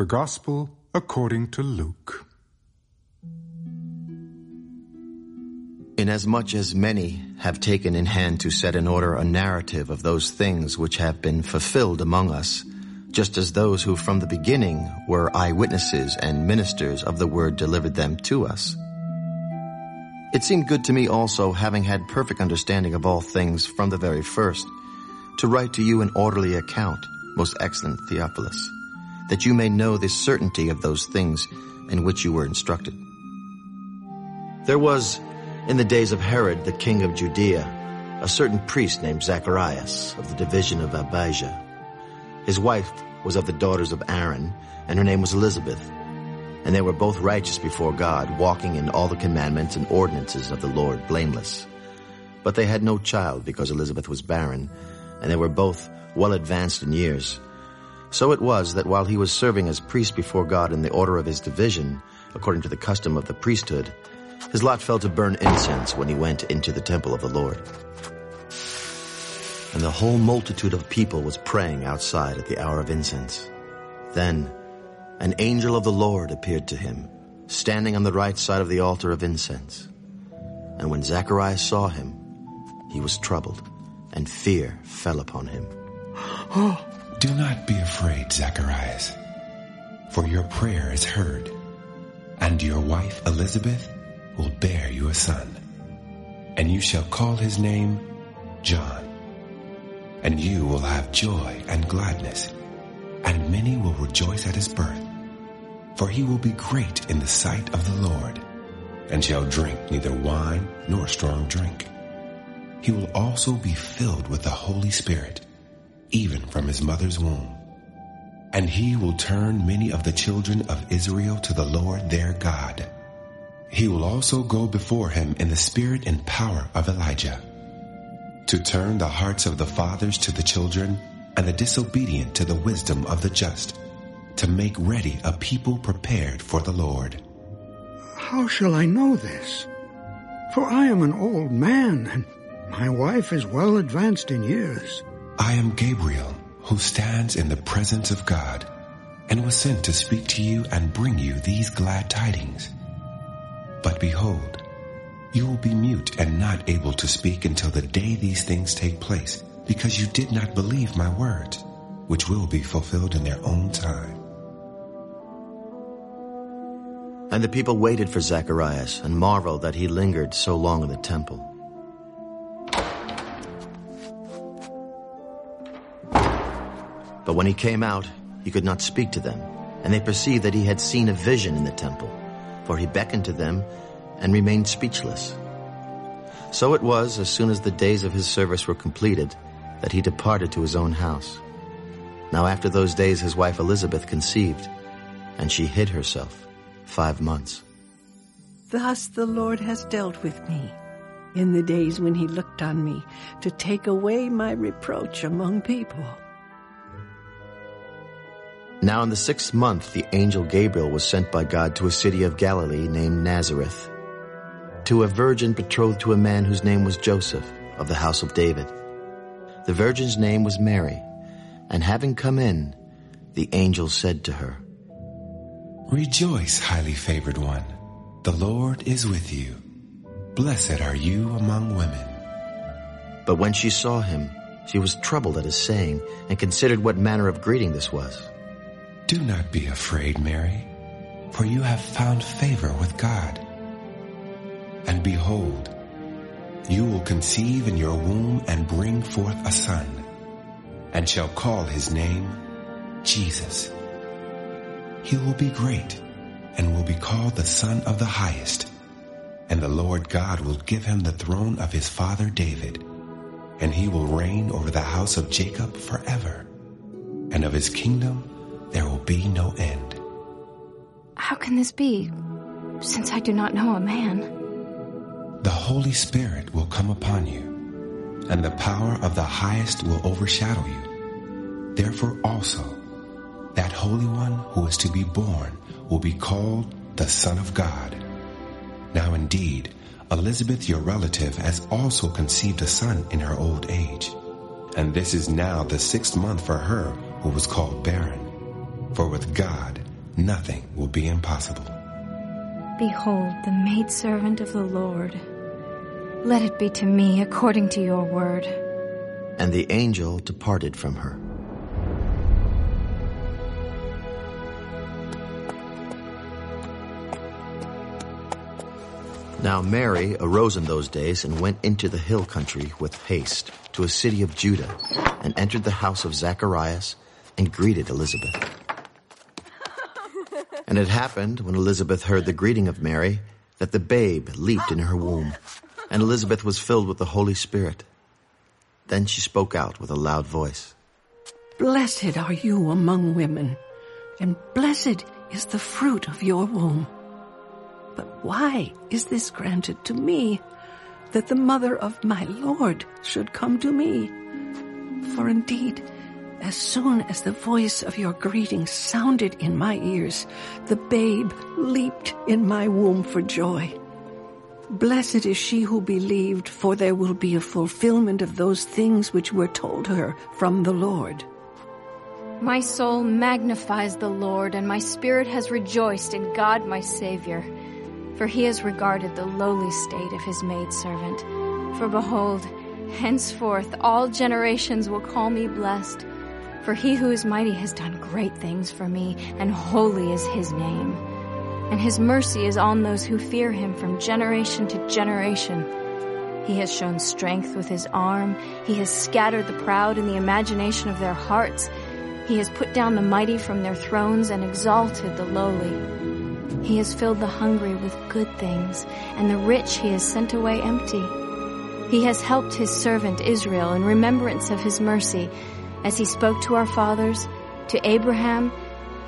The Gospel according to Luke. Inasmuch as many have taken in hand to set in order a narrative of those things which have been fulfilled among us, just as those who from the beginning were eyewitnesses and ministers of the word delivered them to us. It seemed good to me also, having had perfect understanding of all things from the very first, to write to you an orderly account, most excellent Theophilus, that you may know the certainty of those things in which you were instructed. There was, in the days of Herod, the king of Judea, a certain priest named Zacharias of the division of Abijah. His wife was of the daughters of Aaron, and her name was Elizabeth. And they were both righteous before God, walking in all the commandments and ordinances of the Lord blameless. But they had no child because Elizabeth was barren, and they were both well advanced in years. So it was that while he was serving as priest before God in the order of his division, according to the custom of the priesthood, his lot fell to burn incense when he went into the temple of the Lord. And the whole multitude of people was praying outside at the hour of incense. Then an angel of the Lord appeared to him, standing on the right side of the altar of incense. And when Zacharias saw him, he was troubled, and fear fell upon him. Do not be afraid, Zacharias, for your prayer is heard, and your wife Elizabeth will bear you a son, and you shall call his name John. And you will have joy and gladness, and many will rejoice at his birth for he will be great in the sight of the Lord, and shall drink neither wine nor strong drink. He will also be filled with the Holy Spirit, even from his mother's womb. And he will turn many of the children of Israel to the Lord their God. He will also go before him in the spirit and power of Elijah, to turn the hearts of the fathers to the children, and the disobedient to the wisdom of the just, to make ready a people prepared for the Lord. How shall I know this? For I am an old man, and my wife is well advanced in years. I am Gabriel, who stands in the presence of God, and was sent to speak to you and bring you these glad tidings. But behold, you will be mute and not able to speak until the day these things take place, because you did not believe my words, which will be fulfilled in their own time. And the people waited for Zacharias and marveled that he lingered so long in the temple. But when he came out, he could not speak to them, and they perceived that he had seen a vision in the temple, for he beckoned to them and remained speechless. So it was, as soon as the days of his service were completed, that he departed to his own house. Now after those days his wife Elizabeth conceived, and she hid herself five months. Thus the Lord has dealt with me in the days when he looked on me to take away my reproach among people. Now in the sixth month the angel Gabriel was sent by God to a city of Galilee named Nazareth, to a virgin betrothed to a man whose name was Joseph, of the house of David. The virgin's name was Mary, and having come in, the angel said to her, Rejoice, highly favored one. The Lord is with you. Blessed are you among women. But when she saw him, she was troubled at his saying and considered what manner of greeting this was. Do not be afraid, Mary, for you have found favor with God. And behold, you will conceive in your womb and bring forth a son, and shall call his name Jesus. He will be great and will be called the Son of the Highest. And the Lord God will give him the throne of his father David, and he will reign over the house of Jacob forever. And of his kingdom there will be no end. How can this be, since I do not know a man? The Holy Spirit will come upon you, and the power of the highest will overshadow you. Therefore also, that Holy One who is to be born will be called the Son of God. Now indeed, Elizabeth, your relative, has also conceived a son in her old age. And this is now the sixth month for her who was called barren. For with God, nothing will be impossible. Behold, the maidservant of the Lord. Let it be to me according to your word. And the angel departed from her. Now Mary arose in those days and went into the hill country with haste to a city of Judah and entered the house of Zacharias and greeted Elizabeth. And it happened when Elizabeth heard the greeting of Mary that the babe leaped in her womb and Elizabeth was filled with the Holy Spirit. Then she spoke out with a loud voice. Blessed are you among women, and blessed is the fruit of your womb. But why is this granted to me, that the mother of my Lord should come to me? For indeed, as soon as the voice of your greeting sounded in my ears, the babe leaped in my womb for joy. Blessed is she who believed, for there will be a fulfillment of those things which were told her from the Lord. My soul magnifies the Lord, and my spirit has rejoiced in God my Savior for he has regarded the lowly state of his maidservant. For behold, henceforth all generations will call me blessed. For he who is mighty has done great things for me, and holy is his name. And his mercy is on those who fear him from generation to generation. He has shown strength with his arm. He has scattered the proud in the imagination of their hearts. He has put down the mighty from their thrones and exalted the lowly. He has filled the hungry with good things, and the rich he has sent away empty. He has helped his servant Israel in remembrance of his mercy, as he spoke to our fathers, to Abraham,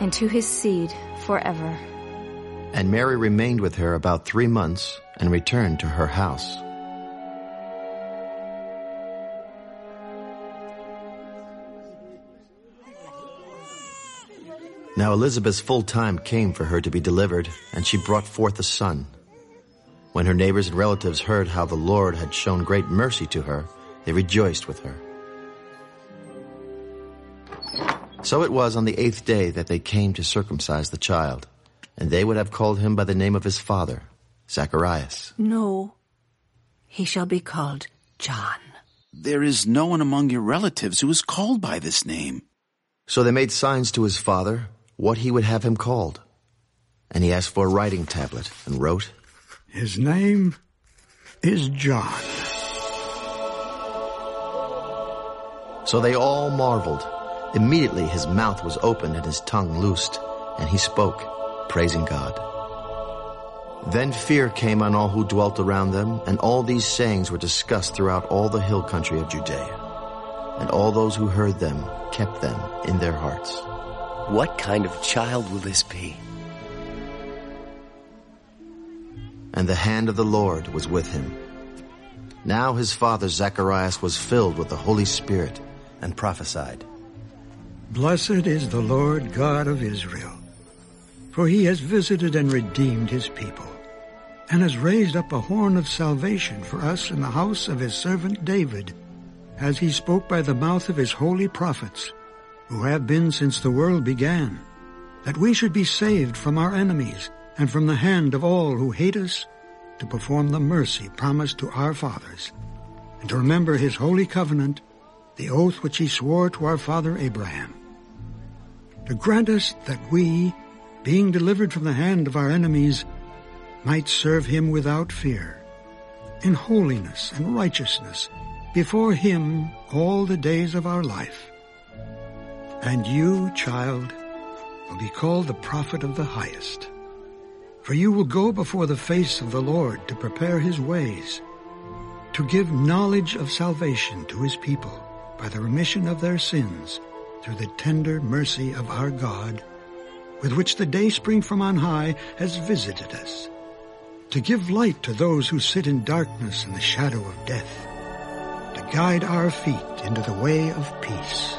and to his seed forever. And Mary remained with her about three months and returned to her house. Now Elizabeth's full time came for her to be delivered, and she brought forth a son. When her neighbors and relatives heard how the Lord had shown great mercy to her, they rejoiced with her. So it was on the eighth day that they came to circumcise the child, and they would have called him by the name of his father, Zacharias. No, he shall be called John. There is no one among your relatives who is called by this name. So they made signs to his father what he would have him called. And he asked for a writing tablet and wrote, His name is John. So they all marveled. Immediately his mouth was opened and his tongue loosed, and he spoke, praising God. Then fear came on all who dwelt around them, and all these sayings were discussed throughout all the hill country of Judea. And all those who heard them kept them in their hearts. What kind of child will this be? And the hand of the Lord was with him. Now his father Zacharias was filled with the Holy Spirit and prophesied. Blessed is the Lord God of Israel, for he has visited and redeemed his people, and has raised up a horn of salvation for us in the house of his servant David, as he spoke by the mouth of his holy prophets who have been since the world began, that we should be saved from our enemies and from the hand of all who hate us, to perform the mercy promised to our fathers, and to remember his holy covenant, the oath which he swore to our father Abraham, to grant us that we, being delivered from the hand of our enemies, might serve him without fear, in holiness and righteousness, before him all the days of our life. And you, child, will be called the prophet of the highest. For you will go before the face of the Lord to prepare his ways, to give knowledge of salvation to his people by the remission of their sins through the tender mercy of our God, with which the dayspring from on high has visited us, to give light to those who sit in darkness and the shadow of death, to guide our feet into the way of peace.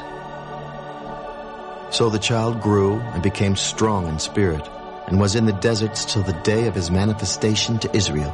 So the child grew and became strong in spirit, and was in the deserts till the day of his manifestation to Israel.